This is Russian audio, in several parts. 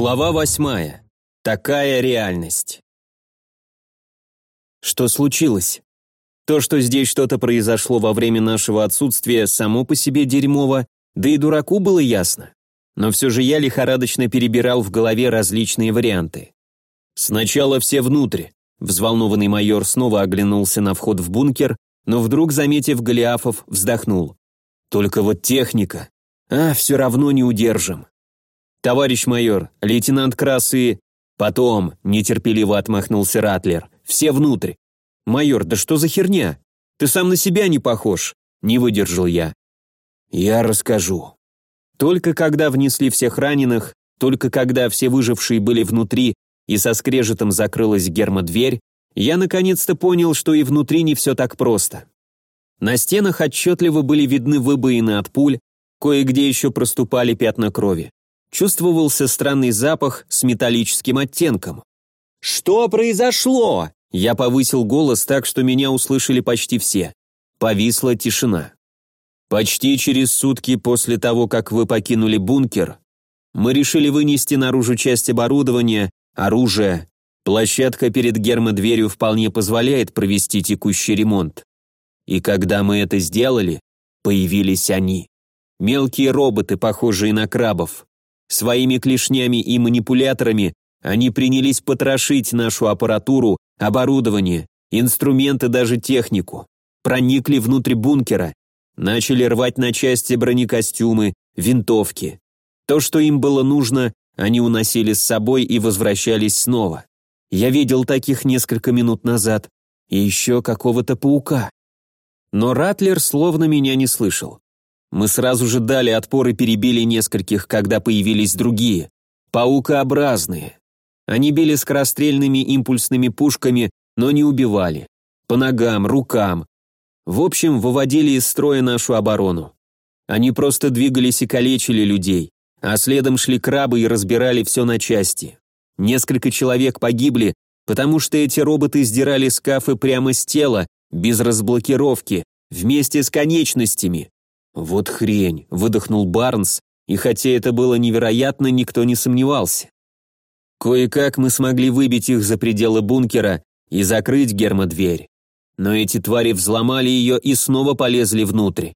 Глава восьмая. Такая реальность. Что случилось? То, что здесь что-то произошло во время нашего отсутствия, само по себе дерьмово, да и дураку было ясно. Но все же я лихорадочно перебирал в голове различные варианты. Сначала все внутрь. Взволнованный майор снова оглянулся на вход в бункер, но вдруг, заметив Голиафов, вздохнул. Только вот техника. А, все равно не удержим. «Товарищ майор, лейтенант Красы...» «Потом», — нетерпеливо отмахнулся Ратлер. «Все внутрь». «Майор, да что за херня? Ты сам на себя не похож». Не выдержал я. «Я расскажу». Только когда внесли всех раненых, только когда все выжившие были внутри и со скрежетом закрылась гермодверь, я наконец-то понял, что и внутри не все так просто. На стенах отчетливо были видны выбоины от пуль, кое-где еще проступали пятна крови чувствовался странный запах с металлическим оттенком. «Что произошло?» Я повысил голос так, что меня услышали почти все. Повисла тишина. Почти через сутки после того, как вы покинули бункер, мы решили вынести наружу часть оборудования, оружия. Площадка перед гермодверью вполне позволяет провести текущий ремонт. И когда мы это сделали, появились они. Мелкие роботы, похожие на крабов. Своими клешнями и манипуляторами они принялись потрошить нашу аппаратуру, оборудование, инструменты, даже технику. Проникли внутрь бункера, начали рвать на части бронекостюмы, винтовки. То, что им было нужно, они уносили с собой и возвращались снова. Я видел таких несколько минут назад. И еще какого-то паука. Но Ратлер словно меня не слышал. Мы сразу же дали отпор и перебили нескольких, когда появились другие. Паукообразные. Они били скорострельными импульсными пушками, но не убивали. По ногам, рукам. В общем, выводили из строя нашу оборону. Они просто двигались и калечили людей, а следом шли крабы и разбирали все на части. Несколько человек погибли, потому что эти роботы сдирали скафы прямо с тела, без разблокировки, вместе с конечностями. «Вот хрень», — выдохнул Барнс, и хотя это было невероятно, никто не сомневался. Кое-как мы смогли выбить их за пределы бункера и закрыть гермодверь. Но эти твари взломали ее и снова полезли внутрь.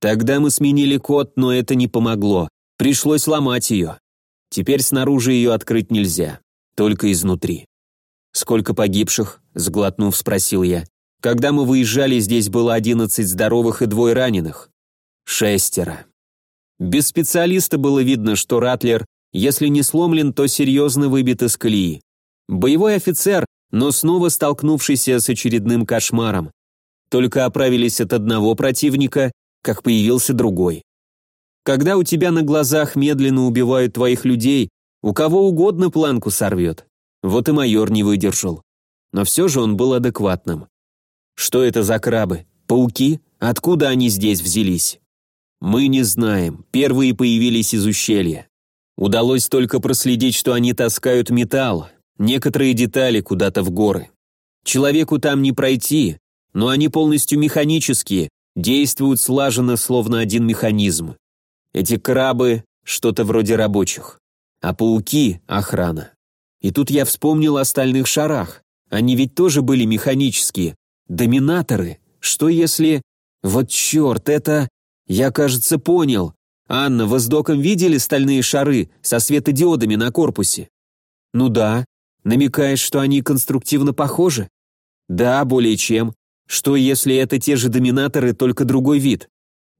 Тогда мы сменили код, но это не помогло. Пришлось ломать ее. Теперь снаружи ее открыть нельзя, только изнутри. «Сколько погибших?» – сглотнув, спросил я. «Когда мы выезжали, здесь было одиннадцать здоровых и двое раненых. Шестеро. Без специалиста было видно, что Ратлер, если не сломлен, то серьезно выбит из колеи. Боевой офицер, но снова столкнувшийся с очередным кошмаром. Только оправились от одного противника, как появился другой. Когда у тебя на глазах медленно убивают твоих людей, у кого угодно планку сорвет. Вот и майор не выдержал. Но все же он был адекватным. Что это за крабы? Пауки? Откуда они здесь взялись? Мы не знаем, первые появились из ущелья. Удалось только проследить, что они таскают металл, некоторые детали куда-то в горы. Человеку там не пройти, но они полностью механические, действуют слаженно, словно один механизм. Эти крабы – что-то вроде рабочих, а пауки – охрана. И тут я вспомнил о стальных шарах. Они ведь тоже были механические. Доминаторы. Что если... Вот черт, это... «Я, кажется, понял. Анна, вы с доком видели стальные шары со светодиодами на корпусе?» «Ну да. Намекаешь, что они конструктивно похожи?» «Да, более чем. Что, если это те же доминаторы, только другой вид?»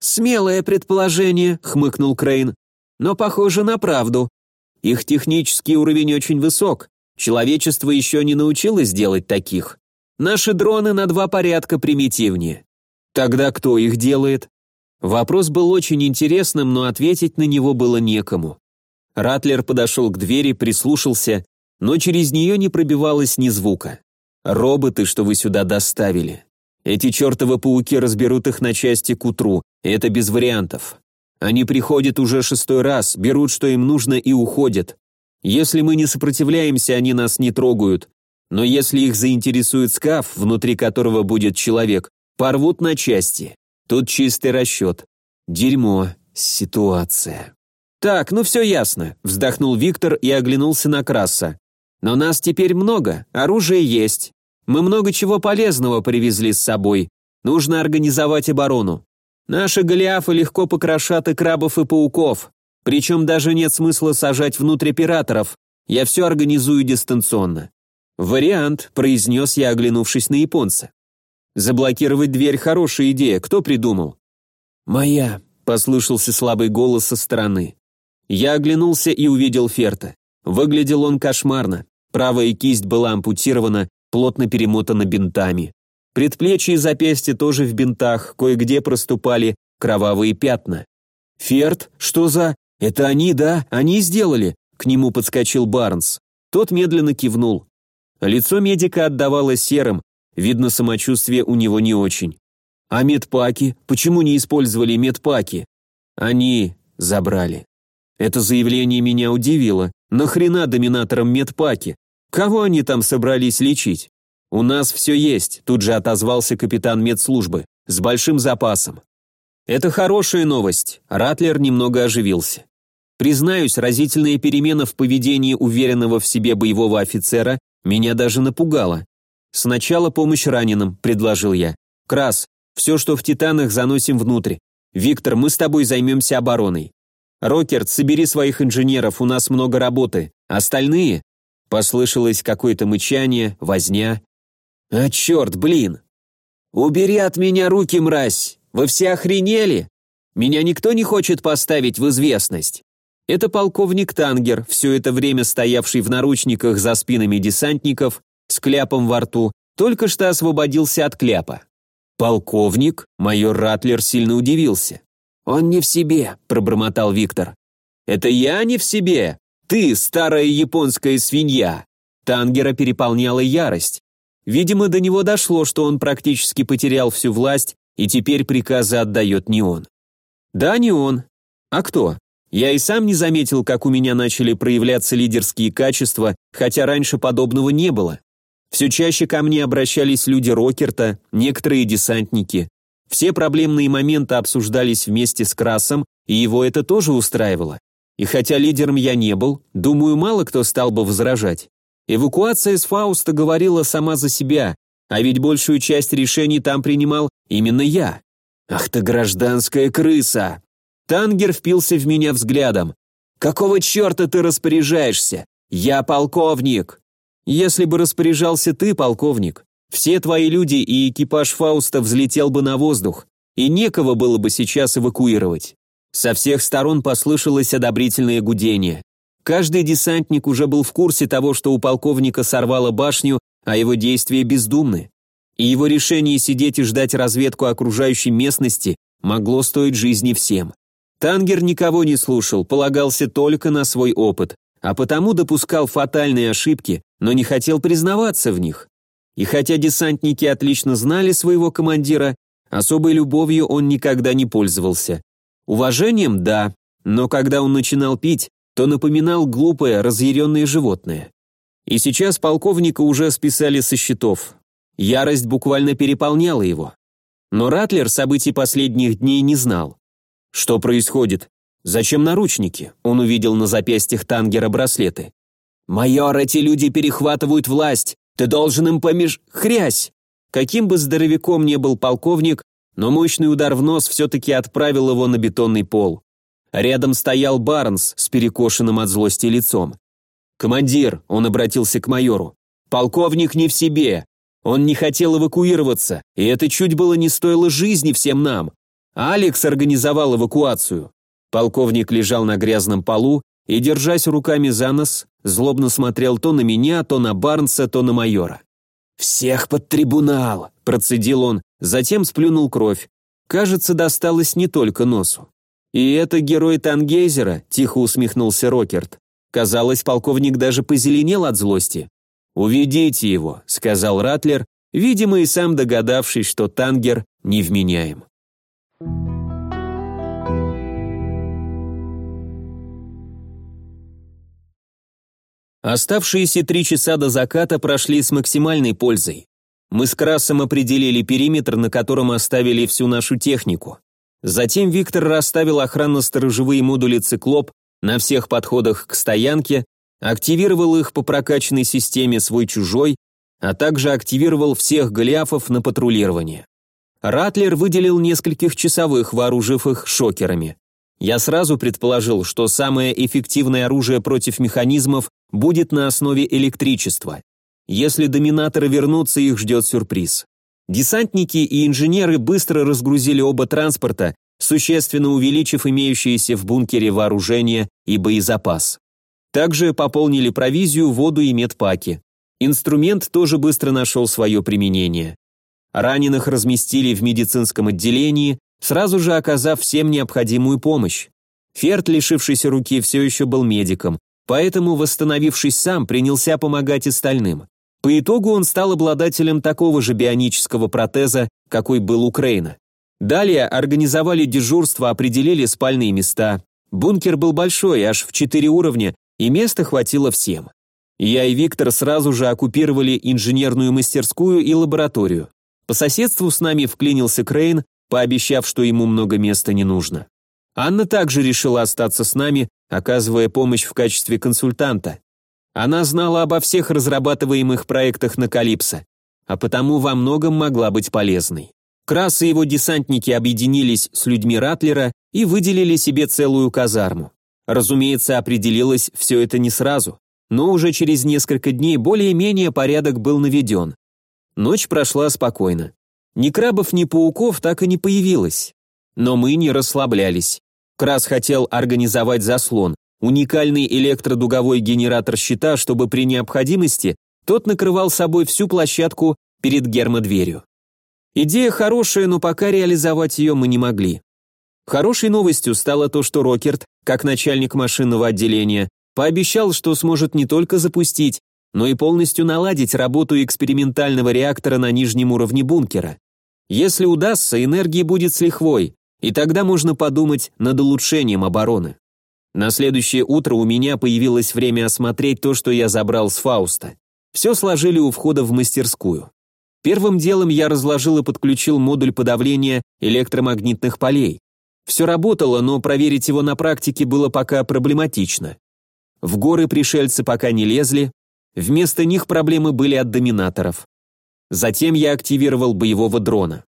«Смелое предположение», — хмыкнул Крейн. «Но похоже на правду. Их технический уровень очень высок. Человечество еще не научилось делать таких. Наши дроны на два порядка примитивнее. Тогда кто их делает? Вопрос был очень интересным, но ответить на него было некому. Ратлер подошел к двери, прислушался, но через нее не пробивалось ни звука. «Роботы, что вы сюда доставили. Эти чертовы пауки разберут их на части к утру, это без вариантов. Они приходят уже шестой раз, берут, что им нужно, и уходят. Если мы не сопротивляемся, они нас не трогают. Но если их заинтересует скаф, внутри которого будет человек, порвут на части. Тут чистый расчет. Дерьмо. Ситуация. «Так, ну все ясно», – вздохнул Виктор и оглянулся на Краса. «Но нас теперь много, оружие есть. Мы много чего полезного привезли с собой. Нужно организовать оборону. Наши голиафы легко покрошат и крабов, и пауков. Причем даже нет смысла сажать внутрь операторов. Я все организую дистанционно». «Вариант», – произнес я, оглянувшись на японца. «Заблокировать дверь – хорошая идея. Кто придумал?» «Моя», – послышался слабый голос со стороны. Я оглянулся и увидел Ферта. Выглядел он кошмарно. Правая кисть была ампутирована, плотно перемотана бинтами. Предплечья и запястья тоже в бинтах, кое-где проступали кровавые пятна. «Ферт? Что за...» «Это они, да? Они сделали?» К нему подскочил Барнс. Тот медленно кивнул. Лицо медика отдавало серым, видно, самочувствие у него не очень. «А медпаки? Почему не использовали медпаки?» «Они забрали». Это заявление меня удивило. Нахрена доминаторам медпаки? Кого они там собрались лечить? У нас все есть, тут же отозвался капитан медслужбы, с большим запасом. Это хорошая новость. Ратлер немного оживился. Признаюсь, разительная перемена в поведении уверенного в себе боевого офицера меня даже напугала. «Сначала помощь раненым», — предложил я. «Крас, все, что в Титанах, заносим внутрь. Виктор, мы с тобой займемся обороной. «Рокерт, собери своих инженеров, у нас много работы. Остальные?» Послышалось какое-то мычание, возня. «А черт, блин!» «Убери от меня руки, мразь! Вы все охренели? Меня никто не хочет поставить в известность!» Это полковник Тангер, все это время стоявший в наручниках за спинами десантников, с кляпом во рту, только что освободился от кляпа. «Полковник?» – майор Ратлер сильно удивился. «Он не в себе», – пробормотал Виктор. «Это я не в себе? Ты, старая японская свинья!» Тангера переполняла ярость. Видимо, до него дошло, что он практически потерял всю власть, и теперь приказы отдает не он. Да, не он. А кто? Я и сам не заметил, как у меня начали проявляться лидерские качества, хотя раньше подобного не было. Все чаще ко мне обращались люди Рокерта, некоторые десантники. Все проблемные моменты обсуждались вместе с Красом, и его это тоже устраивало. И хотя лидером я не был, думаю, мало кто стал бы возражать. Эвакуация с Фауста говорила сама за себя, а ведь большую часть решений там принимал именно я. Ах ты гражданская крыса! Тангер впился в меня взглядом. «Какого черта ты распоряжаешься? Я полковник!» «Если бы распоряжался ты, полковник, все твои люди и экипаж Фауста взлетел бы на воздух, и некого было бы сейчас эвакуировать. Со всех сторон послышалось одобрительное гудение. Каждый десантник уже был в курсе того, что у полковника сорвало башню, а его действия бездумны. И его решение сидеть и ждать разведку окружающей местности могло стоить жизни всем. Тангер никого не слушал, полагался только на свой опыт, а потому допускал фатальные ошибки, но не хотел признаваться в них. И хотя десантники отлично знали своего командира, особой любовью он никогда не пользовался. Уважением – да, но когда он начинал пить, то напоминал глупое, разъяренное животное. И сейчас полковника уже списали со счетов. Ярость буквально переполняла его. Но Ратлер событий последних дней не знал. Что происходит? Зачем наручники? Он увидел на запястьях Тангера браслеты. «Майор, эти люди перехватывают власть. Ты должен им помеш... Хрясь!» Каким бы здоровяком ни был полковник, но мощный удар в нос все-таки отправил его на бетонный пол. Рядом стоял Барнс с перекошенным от злости лицом. «Командир», — он обратился к майору, — «полковник не в себе. Он не хотел эвакуироваться, и это чуть было не стоило жизни всем нам. Алекс организовал эвакуацию». Полковник лежал на грязном полу и, держась руками за нос, злобно смотрел то на меня, то на Барнса, то на майора. «Всех под трибунал!» – процедил он, затем сплюнул кровь. Кажется, досталось не только носу. «И это герой Тангейзера?» – тихо усмехнулся Рокерт. Казалось, полковник даже позеленел от злости. «Уведите его», – сказал Ратлер, видимо, и сам догадавшись, что Тангер невменяем. Оставшиеся три часа до заката прошли с максимальной пользой. Мы с Красом определили периметр, на котором оставили всю нашу технику. Затем Виктор расставил охранно-сторожевые модули «Циклоп», на всех подходах к стоянке, активировал их по прокачанной системе свой-чужой, а также активировал всех голиафов на патрулирование. Ратлер выделил нескольких часовых, вооружив их шокерами. Я сразу предположил, что самое эффективное оружие против механизмов будет на основе электричества. Если доминаторы вернутся, их ждет сюрприз. Десантники и инженеры быстро разгрузили оба транспорта, существенно увеличив имеющиеся в бункере вооружение и боезапас. Также пополнили провизию, воду и медпаки. Инструмент тоже быстро нашел свое применение. Раненых разместили в медицинском отделении, сразу же оказав всем необходимую помощь. Ферд, лишившийся руки, все еще был медиком, поэтому, восстановившись сам, принялся помогать остальным. По итогу он стал обладателем такого же бионического протеза, какой был у Крейна. Далее организовали дежурство, определили спальные места. Бункер был большой, аж в четыре уровня, и места хватило всем. Я и Виктор сразу же оккупировали инженерную мастерскую и лабораторию. По соседству с нами вклинился Крейн, пообещав, что ему много места не нужно. Анна также решила остаться с нами, оказывая помощь в качестве консультанта. Она знала обо всех разрабатываемых проектах на Калипсо, а потому во многом могла быть полезной. Крас и его десантники объединились с людьми Ратлера и выделили себе целую казарму. Разумеется, определилось все это не сразу, но уже через несколько дней более-менее порядок был наведен. Ночь прошла спокойно. Ни крабов, ни пауков так и не появилось. Но мы не расслаблялись. Крас хотел организовать заслон, уникальный электродуговой генератор щита, чтобы при необходимости тот накрывал собой всю площадку перед гермодверью. Идея хорошая, но пока реализовать ее мы не могли. Хорошей новостью стало то, что Рокерт, как начальник машинного отделения, пообещал, что сможет не только запустить, но и полностью наладить работу экспериментального реактора на нижнем уровне бункера. Если удастся, энергии будет с лихвой, и тогда можно подумать над улучшением обороны. На следующее утро у меня появилось время осмотреть то, что я забрал с Фауста. Все сложили у входа в мастерскую. Первым делом я разложил и подключил модуль подавления электромагнитных полей. Все работало, но проверить его на практике было пока проблематично. В горы пришельцы пока не лезли, вместо них проблемы были от доминаторов. Затем я активировал боевого дрона.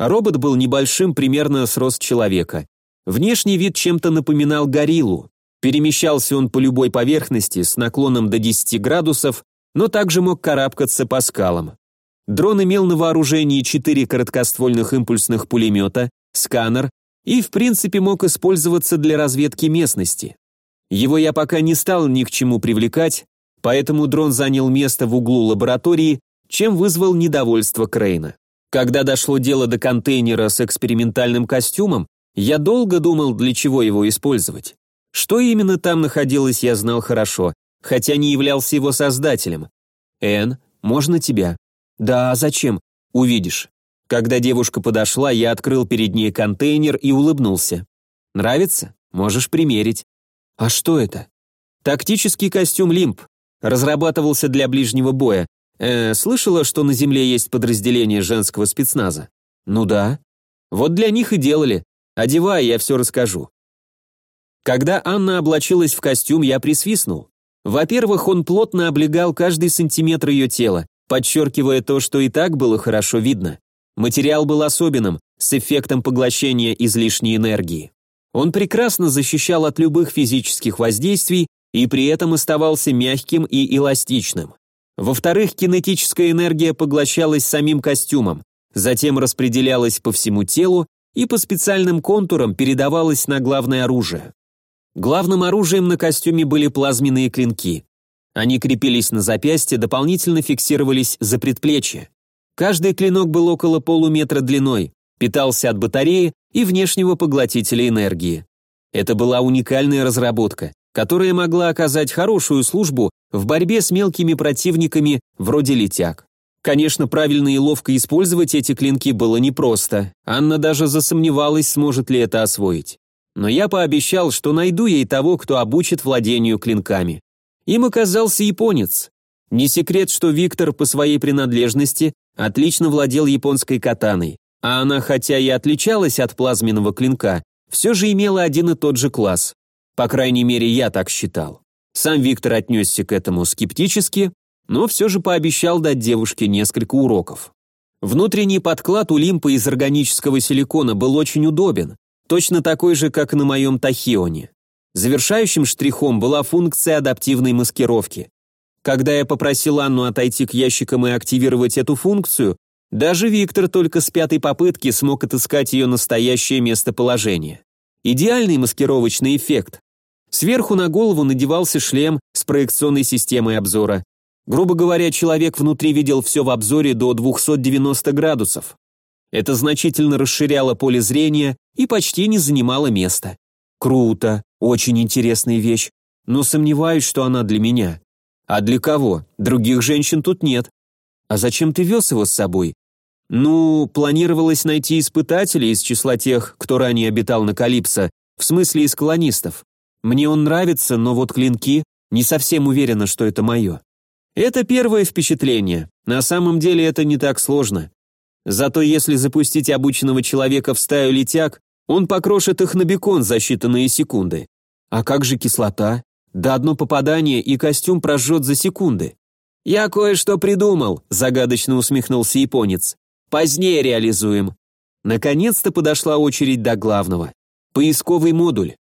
Робот был небольшим, примерно с рост человека. Внешний вид чем-то напоминал гориллу. Перемещался он по любой поверхности с наклоном до 10 градусов, но также мог карабкаться по скалам. Дрон имел на вооружении 4 короткоствольных импульсных пулемета, сканер и, в принципе, мог использоваться для разведки местности. Его я пока не стал ни к чему привлекать, поэтому дрон занял место в углу лаборатории чем вызвал недовольство Крейна. Когда дошло дело до контейнера с экспериментальным костюмом, я долго думал, для чего его использовать. Что именно там находилось, я знал хорошо, хотя не являлся его создателем. «Энн, можно тебя?» «Да, зачем?» «Увидишь». Когда девушка подошла, я открыл перед ней контейнер и улыбнулся. «Нравится? Можешь примерить». «А что это?» «Тактический костюм Лимп. Разрабатывался для ближнего боя. Э, слышала, что на Земле есть подразделение женского спецназа? Ну да. Вот для них и делали. Одевай, я все расскажу. Когда Анна облачилась в костюм, я присвистнул. Во-первых, он плотно облегал каждый сантиметр ее тела, подчеркивая то, что и так было хорошо видно. Материал был особенным, с эффектом поглощения излишней энергии. Он прекрасно защищал от любых физических воздействий и при этом оставался мягким и эластичным. Во-вторых, кинетическая энергия поглощалась самим костюмом, затем распределялась по всему телу и по специальным контурам передавалась на главное оружие. Главным оружием на костюме были плазменные клинки. Они крепились на запястье, дополнительно фиксировались за предплечье. Каждый клинок был около полуметра длиной, питался от батареи и внешнего поглотителя энергии. Это была уникальная разработка, которая могла оказать хорошую службу в борьбе с мелкими противниками вроде летяг. Конечно, правильно и ловко использовать эти клинки было непросто. Анна даже засомневалась, сможет ли это освоить. Но я пообещал, что найду ей того, кто обучит владению клинками. Им оказался японец. Не секрет, что Виктор по своей принадлежности отлично владел японской катаной, а она, хотя и отличалась от плазменного клинка, все же имела один и тот же класс. По крайней мере, я так считал. Сам Виктор отнесся к этому скептически, но все же пообещал дать девушке несколько уроков. Внутренний подклад у лимпа из органического силикона был очень удобен, точно такой же, как на моем тахионе. Завершающим штрихом была функция адаптивной маскировки. Когда я попросил Анну отойти к ящикам и активировать эту функцию, даже Виктор только с пятой попытки смог отыскать ее настоящее местоположение. Идеальный маскировочный эффект. Сверху на голову надевался шлем с проекционной системой обзора, Грубо говоря, человек внутри видел все в обзоре до 290 градусов. Это значительно расширяло поле зрения и почти не занимало места. Круто, очень интересная вещь, но сомневаюсь, что она для меня. А для кого? Других женщин тут нет. А зачем ты вез его с собой? Ну, планировалось найти испытателей из числа тех, кто ранее обитал на Калипсо, в смысле из колонистов. Мне он нравится, но вот клинки, не совсем уверена, что это мое. Это первое впечатление. На самом деле это не так сложно. Зато если запустить обученного человека в стаю летяг, он покрошит их на бекон за считанные секунды. А как же кислота? Да одно попадание, и костюм прожжет за секунды. «Я кое-что придумал», – загадочно усмехнулся японец. «Позднее реализуем». Наконец-то подошла очередь до главного. Поисковый модуль.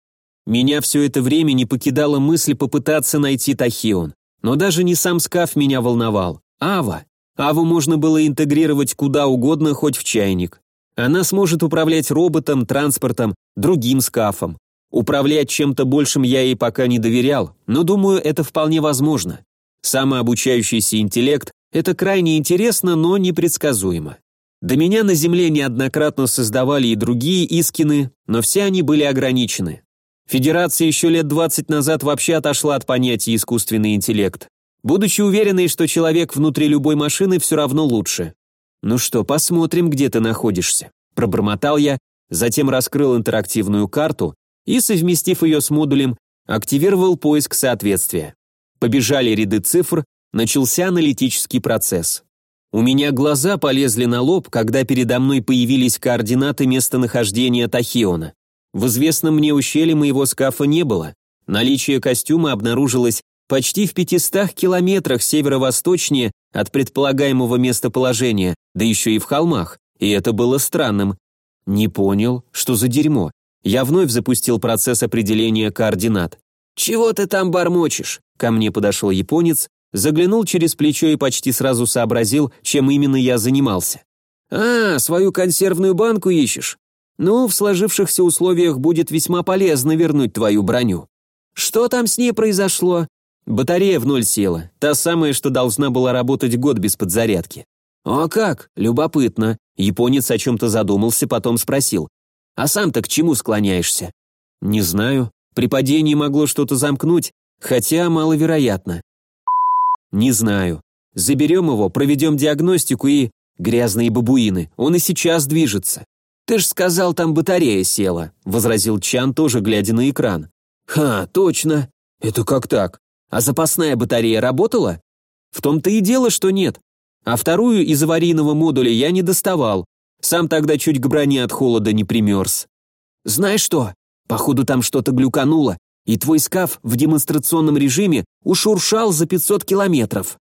Меня все это время не покидала мысль попытаться найти Тахион. Но даже не сам скаф меня волновал. Ава. Аву можно было интегрировать куда угодно, хоть в чайник. Она сможет управлять роботом, транспортом, другим скафом. Управлять чем-то большим я ей пока не доверял, но думаю, это вполне возможно. Самообучающийся интеллект – это крайне интересно, но непредсказуемо. До меня на Земле неоднократно создавали и другие Искины, но все они были ограничены. Федерация еще лет 20 назад вообще отошла от понятия искусственный интеллект, будучи уверенной, что человек внутри любой машины все равно лучше. «Ну что, посмотрим, где ты находишься», – пробормотал я, затем раскрыл интерактивную карту и, совместив ее с модулем, активировал поиск соответствия. Побежали ряды цифр, начался аналитический процесс. У меня глаза полезли на лоб, когда передо мной появились координаты местонахождения Тахиона. В известном мне ущелье моего скафа не было. Наличие костюма обнаружилось почти в 500 километрах северо-восточнее от предполагаемого местоположения, да еще и в холмах, и это было странным. Не понял, что за дерьмо. Я вновь запустил процесс определения координат. «Чего ты там бормочешь?» Ко мне подошел японец, заглянул через плечо и почти сразу сообразил, чем именно я занимался. «А, свою консервную банку ищешь? Ну, в сложившихся условиях будет весьма полезно вернуть твою броню. Что там с ней произошло? Батарея в ноль села, та самая, что должна была работать год без подзарядки. О как, любопытно. Японец о чем-то задумался, потом спросил. А сам-то к чему склоняешься? Не знаю. При падении могло что-то замкнуть, хотя маловероятно. Не знаю. Заберем его, проведем диагностику и... Грязные бабуины, он и сейчас движется. «Ты ж сказал, там батарея села», — возразил Чан, тоже глядя на экран. «Ха, точно. Это как так? А запасная батарея работала?» «В том-то и дело, что нет. А вторую из аварийного модуля я не доставал. Сам тогда чуть к броне от холода не примерз. Знаешь что? Походу там что-то глюкануло, и твой скаф в демонстрационном режиме ушуршал за 500 километров.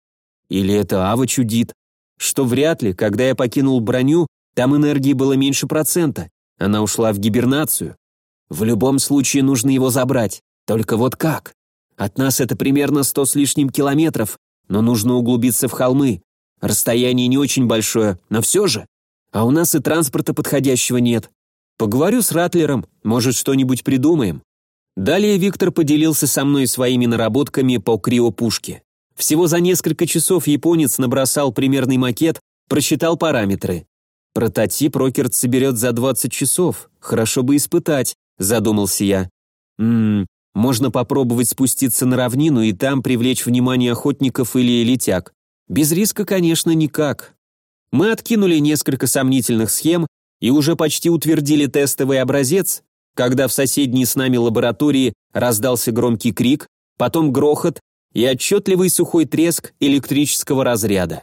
Или это Ава чудит? Что вряд ли, когда я покинул броню, там энергии было меньше процента. Она ушла в гибернацию. В любом случае нужно его забрать. Только вот как? От нас это примерно сто с лишним километров, но нужно углубиться в холмы. Расстояние не очень большое, но все же. А у нас и транспорта подходящего нет. Поговорю с Ратлером, может, что-нибудь придумаем. Далее Виктор поделился со мной своими наработками по криопушке. Всего за несколько часов японец набросал примерный макет, просчитал параметры. Прототип Рокерт соберет за 20 часов. Хорошо бы испытать, задумался я. Ммм, можно попробовать спуститься на равнину и там привлечь внимание охотников или летяг. Без риска, конечно, никак. Мы откинули несколько сомнительных схем и уже почти утвердили тестовый образец, когда в соседней с нами лаборатории раздался громкий крик, потом грохот и отчетливый сухой треск электрического разряда.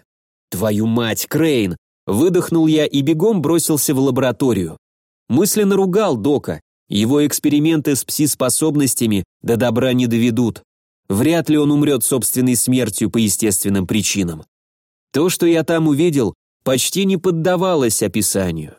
«Твою мать, Крейн! Выдохнул я и бегом бросился в лабораторию. Мысленно ругал Дока. Его эксперименты с пси-способностями до добра не доведут. Вряд ли он умрет собственной смертью по естественным причинам. То, что я там увидел, почти не поддавалось описанию.